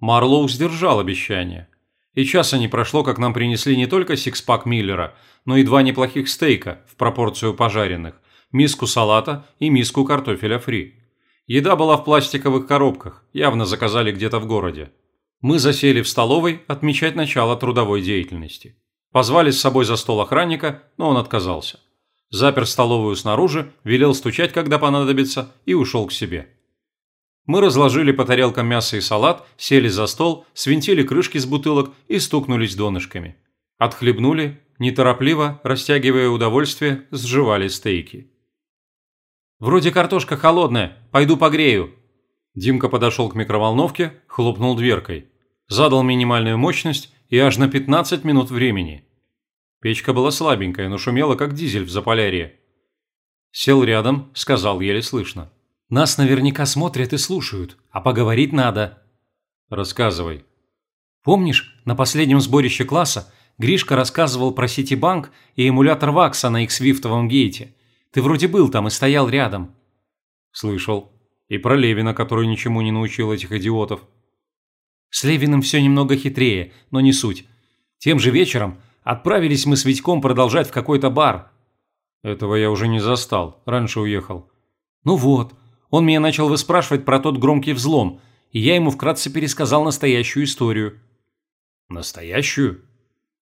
Марлоу сдержал обещание. И часа не прошло, как нам принесли не только сикспак Миллера, но и два неплохих стейка в пропорцию пожаренных, миску салата и миску картофеля фри. Еда была в пластиковых коробках, явно заказали где-то в городе. Мы засели в столовой отмечать начало трудовой деятельности. Позвали с собой за стол охранника, но он отказался. Запер столовую снаружи, велел стучать, когда понадобится, и ушел к себе. Мы разложили по тарелкам мясо и салат, сели за стол, свинтили крышки с бутылок и стукнулись донышками. Отхлебнули, неторопливо, растягивая удовольствие, сживали стейки. «Вроде картошка холодная, пойду погрею». Димка подошел к микроволновке, хлопнул дверкой. Задал минимальную мощность и аж на 15 минут времени. Печка была слабенькая, но шумела, как дизель в Заполярье. Сел рядом, сказал еле слышно. Нас наверняка смотрят и слушают, а поговорить надо. Рассказывай. Помнишь, на последнем сборище класса Гришка рассказывал про Ситибанк и эмулятор Вакса на их свифтовом гейте. Ты вроде был там и стоял рядом. Слышал. И про Левина, который ничему не научил этих идиотов. С Левиным все немного хитрее, но не суть. Тем же вечером отправились мы с Витьком продолжать в какой-то бар. Этого я уже не застал, раньше уехал. Ну вот, он меня начал выспрашивать про тот громкий взлом, и я ему вкратце пересказал настоящую историю. Настоящую?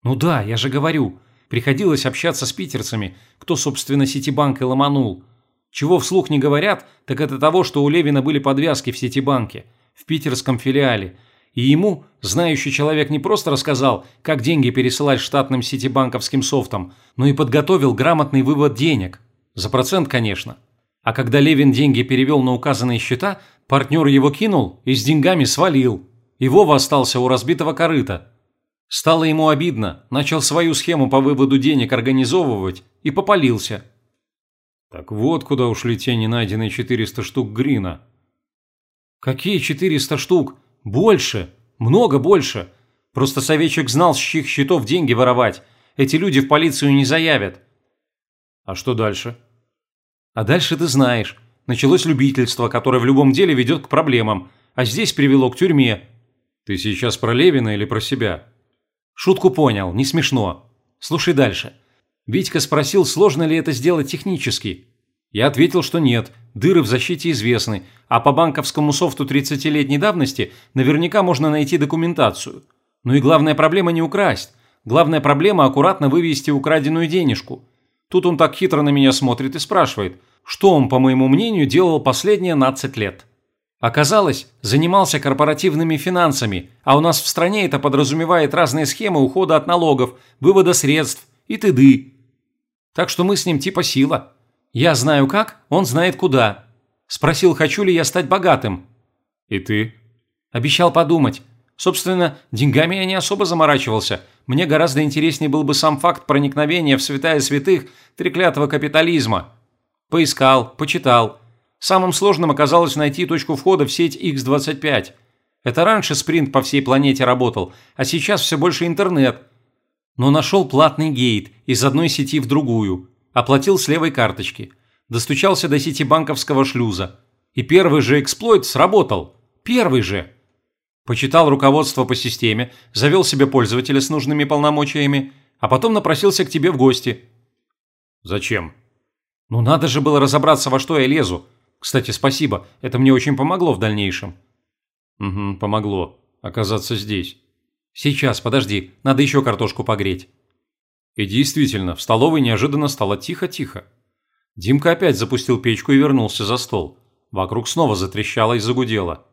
Ну да, я же говорю. Приходилось общаться с питерцами, кто, собственно, Ситибанк и ломанул. Чего вслух не говорят, так это того, что у Левина были подвязки в Ситибанке, в питерском филиале. И ему, знающий человек, не просто рассказал, как деньги пересылать штатным ситибанковским софтом, но и подготовил грамотный вывод денег. За процент, конечно. А когда Левин деньги перевел на указанные счета, партнер его кинул и с деньгами свалил. И Вова остался у разбитого корыта. Стало ему обидно, начал свою схему по выводу денег организовывать и попалился. Так вот куда ушли те ненайденные 400 штук Грина. Какие 400 штук? Больше. Много больше. Просто советчик знал, с чьих счетов деньги воровать. Эти люди в полицию не заявят. А что дальше? А дальше ты знаешь. Началось любительство, которое в любом деле ведет к проблемам, а здесь привело к тюрьме. Ты сейчас про Левина или про себя? Шутку понял, не смешно. Слушай дальше. Витька спросил, сложно ли это сделать технически. Я ответил, что нет, дыры в защите известны, а по банковскому софту 30-летней давности наверняка можно найти документацию. Ну и главная проблема не украсть. Главная проблема аккуратно вывести украденную денежку – Тут он так хитро на меня смотрит и спрашивает, что он, по моему мнению, делал последние 12 лет. Оказалось, занимался корпоративными финансами, а у нас в стране это подразумевает разные схемы ухода от налогов, вывода средств и т.д. Так что мы с ним типа сила. Я знаю как, он знает куда. Спросил, хочу ли я стать богатым. И ты? Обещал подумать. Собственно, деньгами я не особо заморачивался. Мне гораздо интереснее был бы сам факт проникновения в святая святых треклятого капитализма. Поискал, почитал. Самым сложным оказалось найти точку входа в сеть X25. Это раньше спринт по всей планете работал, а сейчас все больше интернет. Но нашел платный гейт из одной сети в другую. Оплатил с левой карточки. Достучался до сети банковского шлюза. И первый же эксплойт сработал. Первый же. Почитал руководство по системе, завел себе пользователя с нужными полномочиями, а потом напросился к тебе в гости. Зачем? Ну надо же было разобраться, во что я лезу. Кстати, спасибо, это мне очень помогло в дальнейшем. Угу, помогло. Оказаться здесь. Сейчас, подожди, надо еще картошку погреть. И действительно, в столовой неожиданно стало тихо-тихо. Димка опять запустил печку и вернулся за стол. Вокруг снова затрещало и загудело.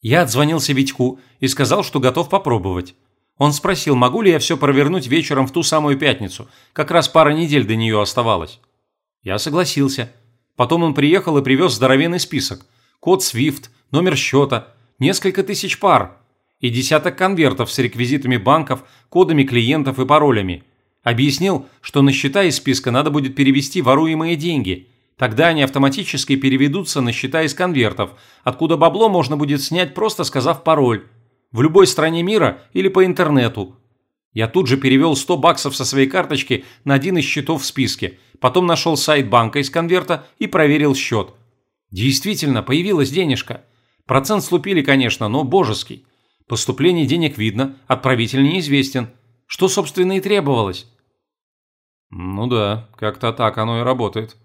Я отзвонился Витьку и сказал, что готов попробовать. Он спросил, могу ли я все провернуть вечером в ту самую пятницу, как раз пара недель до нее оставалось. Я согласился. Потом он приехал и привез здоровенный список. Код SWIFT, номер счета, несколько тысяч пар и десяток конвертов с реквизитами банков, кодами клиентов и паролями. Объяснил, что на счета из списка надо будет перевести воруемые деньги – Тогда они автоматически переведутся на счета из конвертов, откуда бабло можно будет снять, просто сказав пароль. В любой стране мира или по интернету. Я тут же перевел 100 баксов со своей карточки на один из счетов в списке, потом нашел сайт банка из конверта и проверил счет. Действительно, появилась денежка. Процент слупили, конечно, но божеский. Поступление денег видно, отправитель неизвестен. Что, собственно, и требовалось. Ну да, как-то так оно и работает.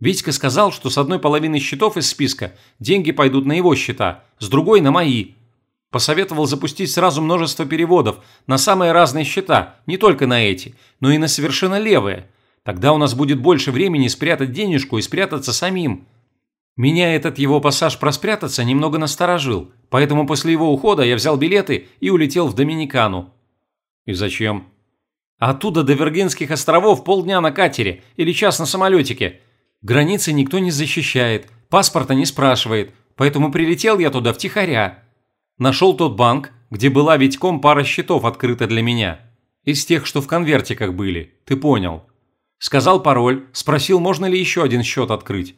Витька сказал, что с одной половины счетов из списка деньги пойдут на его счета, с другой – на мои. Посоветовал запустить сразу множество переводов на самые разные счета, не только на эти, но и на совершенно левые. Тогда у нас будет больше времени спрятать денежку и спрятаться самим. Меня этот его пассаж про спрятаться немного насторожил, поэтому после его ухода я взял билеты и улетел в Доминикану. И зачем? Оттуда до Виргинских островов полдня на катере или час на самолетике. Границы никто не защищает, паспорта не спрашивает, поэтому прилетел я туда втихаря. Нашел тот банк, где была Витьком пара счетов открыта для меня. Из тех, что в конвертиках были, ты понял. Сказал пароль, спросил, можно ли еще один счет открыть.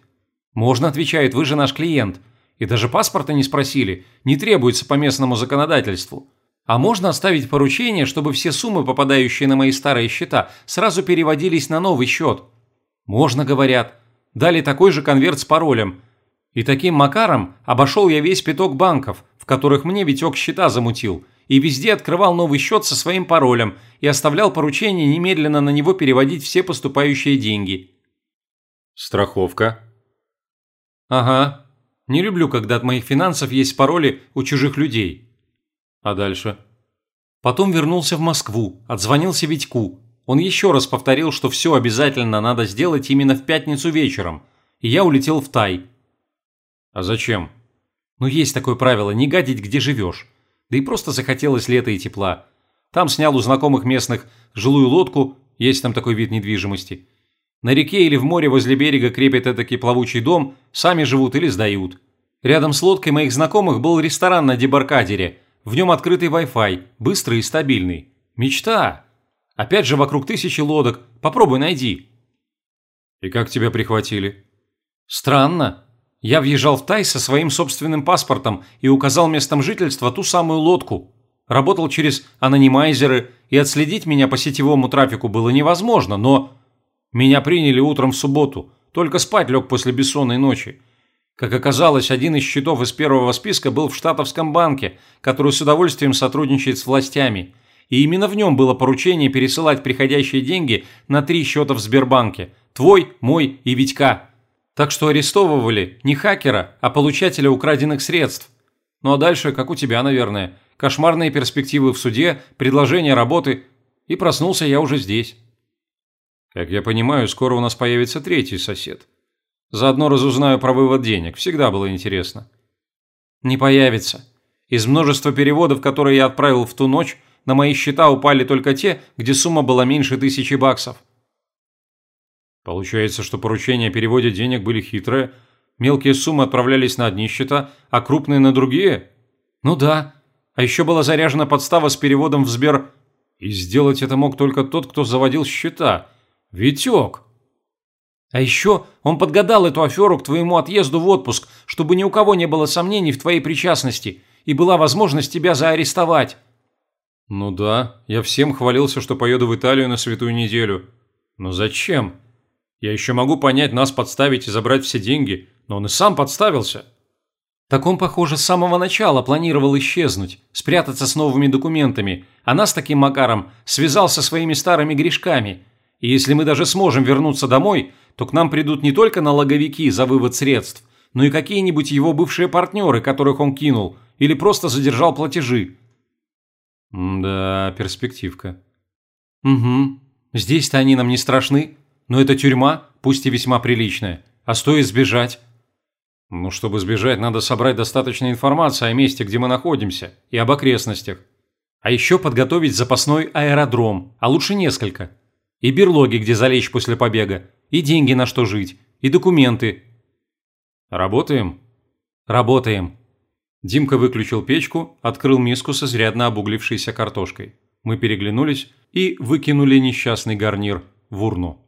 «Можно», отвечает, «вы же наш клиент». И даже паспорта не спросили, не требуется по местному законодательству. А можно оставить поручение, чтобы все суммы, попадающие на мои старые счета, сразу переводились на новый счет? Можно, говорят. Дали такой же конверт с паролем. И таким макаром обошел я весь пяток банков, в которых мне Витек счета замутил, и везде открывал новый счет со своим паролем и оставлял поручение немедленно на него переводить все поступающие деньги. Страховка. Ага. Не люблю, когда от моих финансов есть пароли у чужих людей. А дальше? Потом вернулся в Москву, отзвонился Витьку. Он еще раз повторил, что все обязательно надо сделать именно в пятницу вечером. И я улетел в Тай. А зачем? Ну, есть такое правило – не гадить, где живешь. Да и просто захотелось лета и тепла. Там снял у знакомых местных жилую лодку, есть там такой вид недвижимости. На реке или в море возле берега крепят этакий плавучий дом, сами живут или сдают. Рядом с лодкой моих знакомых был ресторан на Дебаркадере – в нем открытый Wi-Fi, быстрый и стабильный. Мечта! Опять же вокруг тысячи лодок. Попробуй найди. И как тебя прихватили? Странно. Я въезжал в Тай со своим собственным паспортом и указал местом жительства ту самую лодку. Работал через анонимайзеры, и отследить меня по сетевому трафику было невозможно, но... Меня приняли утром в субботу, только спать лег после бессонной ночи. Как оказалось, один из счетов из первого списка был в Штатовском банке, который с удовольствием сотрудничает с властями. И именно в нем было поручение пересылать приходящие деньги на три счета в Сбербанке – твой, мой и Витька. Так что арестовывали не хакера, а получателя украденных средств. Ну а дальше, как у тебя, наверное, кошмарные перспективы в суде, предложение работы. И проснулся я уже здесь. Как я понимаю, скоро у нас появится третий сосед – Заодно разузнаю про вывод денег. Всегда было интересно. Не появится. Из множества переводов, которые я отправил в ту ночь, на мои счета упали только те, где сумма была меньше тысячи баксов. Получается, что поручения о переводе денег были хитрые. Мелкие суммы отправлялись на одни счета, а крупные на другие? Ну да. А еще была заряжена подстава с переводом в Сбер... И сделать это мог только тот, кто заводил счета. Витек. А еще он подгадал эту аферу к твоему отъезду в отпуск, чтобы ни у кого не было сомнений в твоей причастности, и была возможность тебя заарестовать». «Ну да, я всем хвалился, что поеду в Италию на святую неделю. Но зачем? Я еще могу понять нас подставить и забрать все деньги, но он и сам подставился». Так он, похоже, с самого начала планировал исчезнуть, спрятаться с новыми документами, а нас таким макаром связал со своими старыми грешками. И если мы даже сможем вернуться домой, то к нам придут не только налоговики за вывод средств, но и какие-нибудь его бывшие партнеры, которых он кинул, или просто задержал платежи. Да, перспективка. Угу. Здесь-то они нам не страшны, но это тюрьма, пусть и весьма приличная, а стоит сбежать. Ну, чтобы сбежать, надо собрать достаточно информации о месте, где мы находимся, и об окрестностях. А еще подготовить запасной аэродром, а лучше несколько. И берлоги, где залечь после побега, и деньги на что жить, и документы. Работаем? Работаем. Димка выключил печку, открыл миску с изрядно обуглившейся картошкой. Мы переглянулись и выкинули несчастный гарнир в урну.